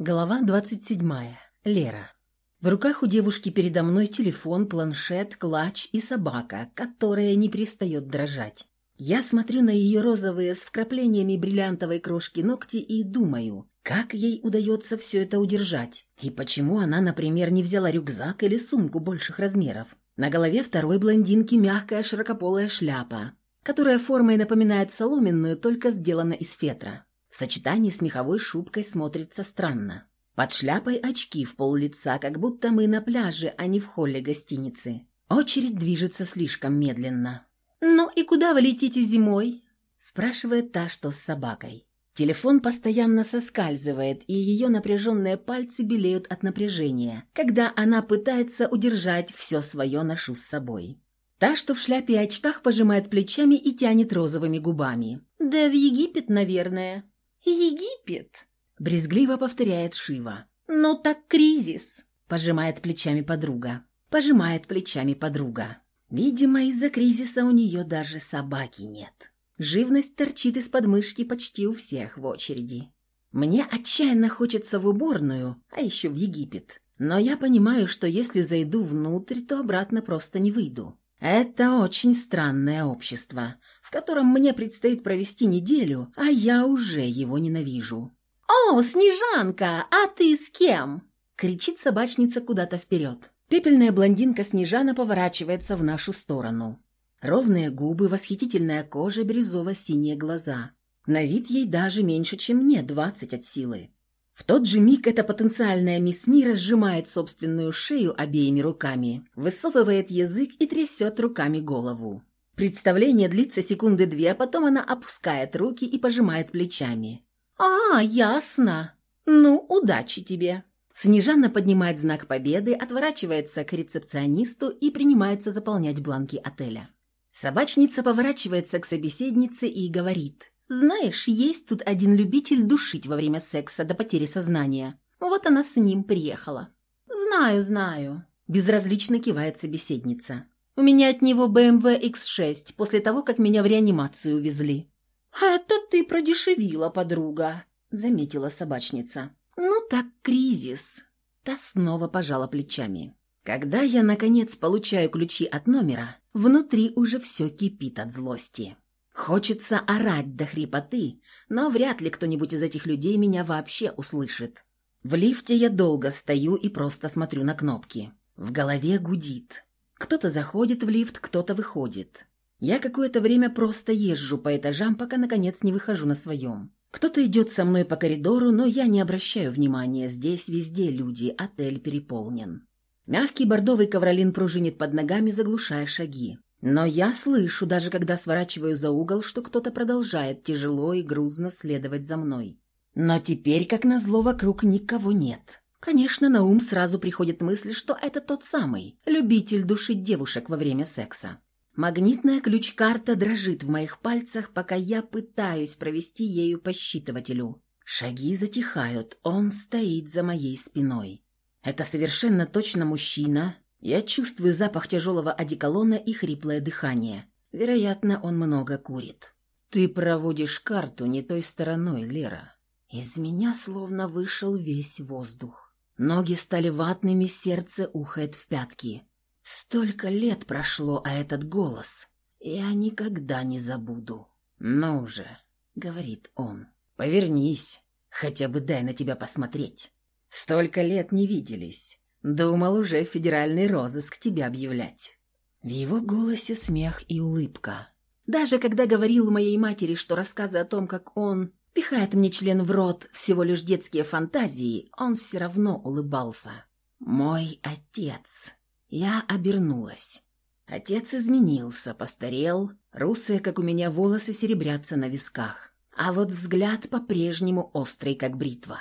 Глава 27. Лера. В руках у девушки передо мной телефон, планшет, клатч и собака, которая не перестает дрожать. Я смотрю на ее розовые с вкраплениями бриллиантовой крошки ногти и думаю, как ей удается все это удержать, и почему она, например, не взяла рюкзак или сумку больших размеров. На голове второй блондинки мягкая широкополая шляпа, которая формой напоминает соломенную, только сделана из фетра. В сочетании с меховой шубкой смотрится странно. Под шляпой очки в пол лица, как будто мы на пляже, а не в холле гостиницы. Очередь движется слишком медленно. «Ну и куда вы летите зимой?» спрашивает та, что с собакой. Телефон постоянно соскальзывает, и ее напряженные пальцы белеют от напряжения, когда она пытается удержать все свое ношу с собой. Та, что в шляпе и очках, пожимает плечами и тянет розовыми губами. «Да в Египет, наверное». «Египет?» – брезгливо повторяет Шива. «Ну так кризис», – пожимает плечами подруга. Пожимает плечами подруга. Видимо, из-за кризиса у нее даже собаки нет. Живность торчит из подмышки почти у всех в очереди. Мне отчаянно хочется в уборную, а еще в Египет. Но я понимаю, что если зайду внутрь, то обратно просто не выйду. Это очень странное общество, в котором мне предстоит провести неделю, а я уже его ненавижу. «О, Снежанка, а ты с кем?» — кричит собачница куда-то вперед. Пепельная блондинка Снежана поворачивается в нашу сторону. Ровные губы, восхитительная кожа, бирюзово-синие глаза. На вид ей даже меньше, чем мне, двадцать от силы. В тот же миг эта потенциальная мисс Мира сжимает собственную шею обеими руками, высовывает язык и трясет руками голову. Представление длится секунды две, а потом она опускает руки и пожимает плечами. «А, ясно. Ну, удачи тебе». Снежана поднимает знак победы, отворачивается к рецепционисту и принимается заполнять бланки отеля. Собачница поворачивается к собеседнице и говорит – знаешь, есть тут один любитель душить во время секса до потери сознания. Вот она с ним приехала. Знаю, знаю. Безразлично кивает собеседница. У меня от него BMW X6 после того, как меня в реанимацию увезли. «Это ты продешевила, подруга», — заметила собачница. «Ну так кризис». Та снова пожала плечами. Когда я, наконец, получаю ключи от номера, внутри уже все кипит от злости. Хочется орать до хрипоты, но вряд ли кто-нибудь из этих людей меня вообще услышит. В лифте я долго стою и просто смотрю на кнопки. В голове гудит. Кто-то заходит в лифт, кто-то выходит. Я какое-то время просто езжу по этажам, пока наконец не выхожу на своем. Кто-то идет со мной по коридору, но я не обращаю внимания. Здесь везде люди, отель переполнен. Мягкий бордовый ковролин пружинит под ногами, заглушая шаги. Но я слышу, даже когда сворачиваю за угол, что кто-то продолжает тяжело и грузно следовать за мной. Но теперь, как назло, вокруг никого нет. Конечно, на ум сразу приходит мысль, что это тот самый, любитель душить девушек во время секса. Магнитная ключ-карта дрожит в моих пальцах, пока я пытаюсь провести ею по считывателю. Шаги затихают, он стоит за моей спиной. Это совершенно точно мужчина, я чувствую запах тяжелого одеколона и хриплое дыхание. Вероятно, он много курит. «Ты проводишь карту не той стороной, Лера». Из меня словно вышел весь воздух. Ноги стали ватными, сердце ухает в пятки. Столько лет прошло, а этот голос я никогда не забуду. «Ну уже», — говорит он, — «повернись, хотя бы дай на тебя посмотреть. Столько лет не виделись. Думал уже федеральный розыск тебя объявлять». В его голосе смех и улыбка. Даже когда говорил моей матери, что рассказы о том, как он пихает мне член в рот, всего лишь детские фантазии, он все равно улыбался. «Мой отец». Я обернулась. Отец изменился, постарел, русые, как у меня, волосы серебрятся на висках. А вот взгляд по-прежнему острый, как бритва.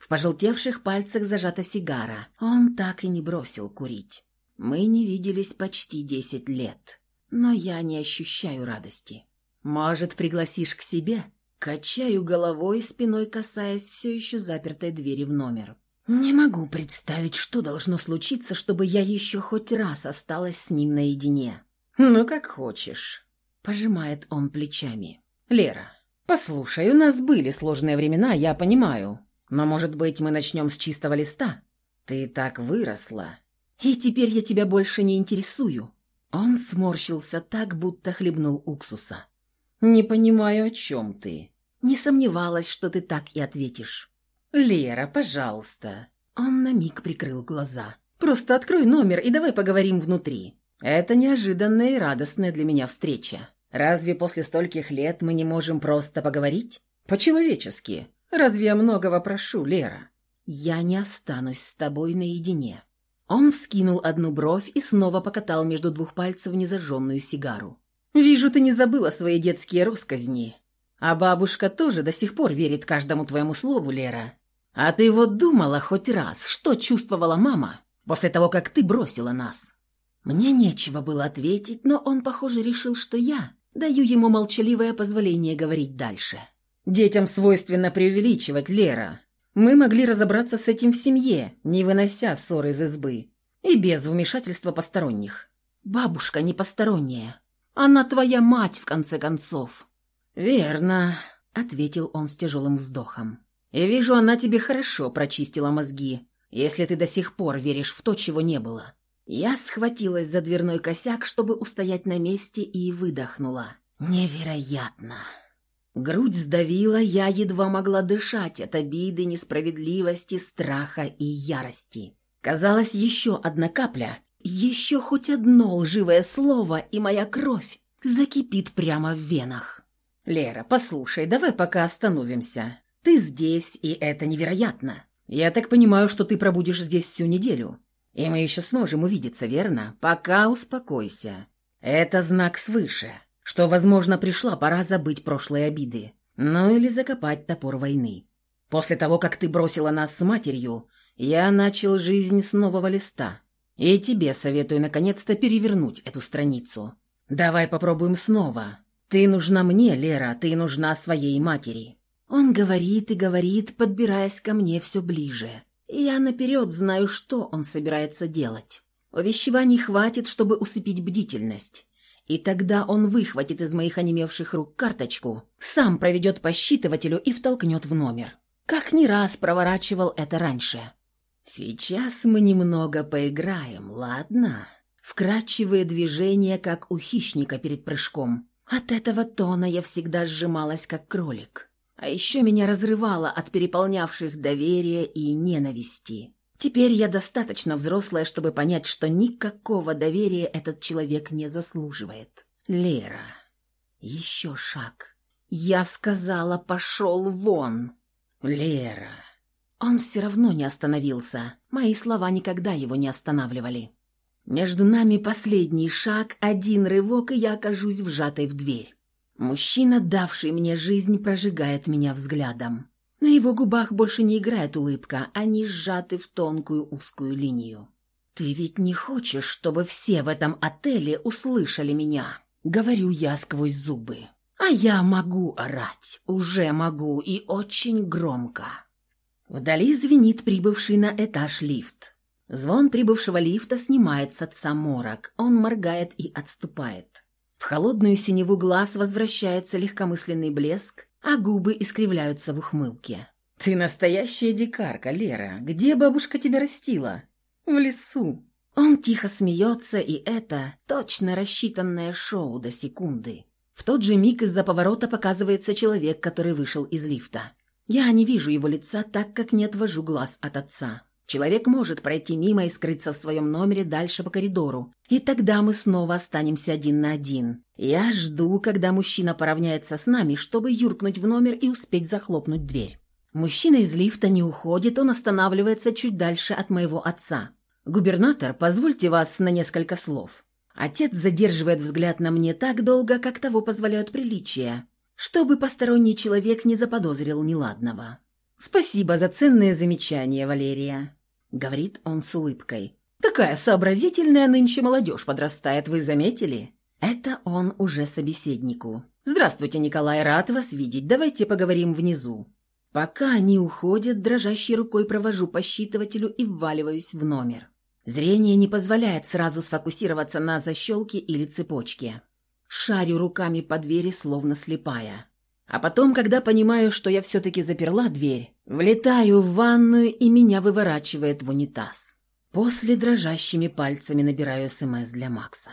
В пожелтевших пальцах зажата сигара. Он так и не бросил курить. Мы не виделись почти десять лет. Но я не ощущаю радости. Может, пригласишь к себе? Качаю головой, спиной касаясь все еще запертой двери в номер. Не могу представить, что должно случиться, чтобы я еще хоть раз осталась с ним наедине. Ну, как хочешь. Пожимает он плечами. Лера, послушай, у нас были сложные времена, я понимаю. Но, может быть, мы начнем с чистого листа? Ты так выросла. И теперь я тебя больше не интересую». Он сморщился так, будто хлебнул уксуса. «Не понимаю, о чем ты?» «Не сомневалась, что ты так и ответишь». «Лера, пожалуйста». Он на миг прикрыл глаза. «Просто открой номер и давай поговорим внутри. Это неожиданная и радостная для меня встреча. Разве после стольких лет мы не можем просто поговорить? По-человечески. Разве я многого прошу, Лера?» «Я не останусь с тобой наедине». Он вскинул одну бровь и снова покатал между двух пальцев незажженную сигару. «Вижу, ты не забыла свои детские росказни. А бабушка тоже до сих пор верит каждому твоему слову, Лера. А ты вот думала хоть раз, что чувствовала мама после того, как ты бросила нас?» Мне нечего было ответить, но он, похоже, решил, что я даю ему молчаливое позволение говорить дальше. «Детям свойственно преувеличивать, Лера. Мы могли разобраться с этим в семье, не вынося ссоры из избы. И без вмешательства посторонних. Бабушка не посторонняя. Она твоя мать, в конце концов». «Верно», — ответил он с тяжелым вздохом. «И вижу, она тебе хорошо прочистила мозги, если ты до сих пор веришь в то, чего не было». Я схватилась за дверной косяк, чтобы устоять на месте, и выдохнула. «Невероятно!» Грудь сдавила, я едва могла дышать от обиды, несправедливости, страха и ярости. Казалось, еще одна капля, еще хоть одно лживое слово, и моя кровь закипит прямо в венах. «Лера, послушай, давай пока остановимся. Ты здесь, и это невероятно. Я так понимаю, что ты пробудешь здесь всю неделю. И мы еще сможем увидеться, верно? Пока успокойся. Это знак свыше что, возможно, пришла пора забыть прошлые обиды, ну или закопать топор войны. После того, как ты бросила нас с матерью, я начал жизнь с нового листа. И тебе советую наконец-то перевернуть эту страницу. Давай попробуем снова. Ты нужна мне, Лера, ты нужна своей матери». Он говорит и говорит, подбираясь ко мне все ближе. Я наперед знаю, что он собирается делать. Увещеваний хватит, чтобы усыпить бдительность. И тогда он выхватит из моих онемевших рук карточку, сам проведет по считывателю и втолкнет в номер. Как не раз проворачивал это раньше. Сейчас мы немного поиграем, ладно? Вкрадчивые движения, как у хищника перед прыжком. От этого тона я всегда сжималась, как кролик. А еще меня разрывало от переполнявших доверия и ненависти. Теперь я достаточно взрослая, чтобы понять, что никакого доверия этот человек не заслуживает. Лера. Еще шаг. Я сказала, пошел вон. Лера. Он все равно не остановился. Мои слова никогда его не останавливали. Между нами последний шаг, один рывок, и я окажусь вжатой в дверь. Мужчина, давший мне жизнь, прожигает меня взглядом. На его губах больше не играет улыбка, они сжаты в тонкую узкую линию. «Ты ведь не хочешь, чтобы все в этом отеле услышали меня?» Говорю я сквозь зубы. «А я могу орать, уже могу и очень громко». Вдали звенит прибывший на этаж лифт. Звон прибывшего лифта снимает с отца морок. Он моргает и отступает. В холодную синеву глаз возвращается легкомысленный блеск, а губы искривляются в ухмылке. «Ты настоящая дикарка, Лера. Где бабушка тебя растила?» «В лесу». Он тихо смеется, и это точно рассчитанное шоу до секунды. В тот же миг из-за поворота показывается человек, который вышел из лифта. Я не вижу его лица, так как не отвожу глаз от отца. Человек может пройти мимо и скрыться в своем номере дальше по коридору. И тогда мы снова останемся один на один. Я жду, когда мужчина поравняется с нами, чтобы юркнуть в номер и успеть захлопнуть дверь. Мужчина из лифта не уходит, он останавливается чуть дальше от моего отца. «Губернатор, позвольте вас на несколько слов». Отец задерживает взгляд на мне так долго, как того позволяют приличия, чтобы посторонний человек не заподозрил неладного. «Спасибо за ценные замечания, Валерия», — говорит он с улыбкой. «Такая сообразительная нынче молодежь подрастает, вы заметили?» Это он уже собеседнику. «Здравствуйте, Николай, рад вас видеть. Давайте поговорим внизу». Пока они уходят, дрожащей рукой провожу по считывателю и вваливаюсь в номер. Зрение не позволяет сразу сфокусироваться на защелке или цепочке. Шарю руками по двери, словно слепая. А потом, когда понимаю, что я все-таки заперла дверь, Влетаю в ванную, и меня выворачивает в унитаз. После дрожащими пальцами набираю СМС для Макса.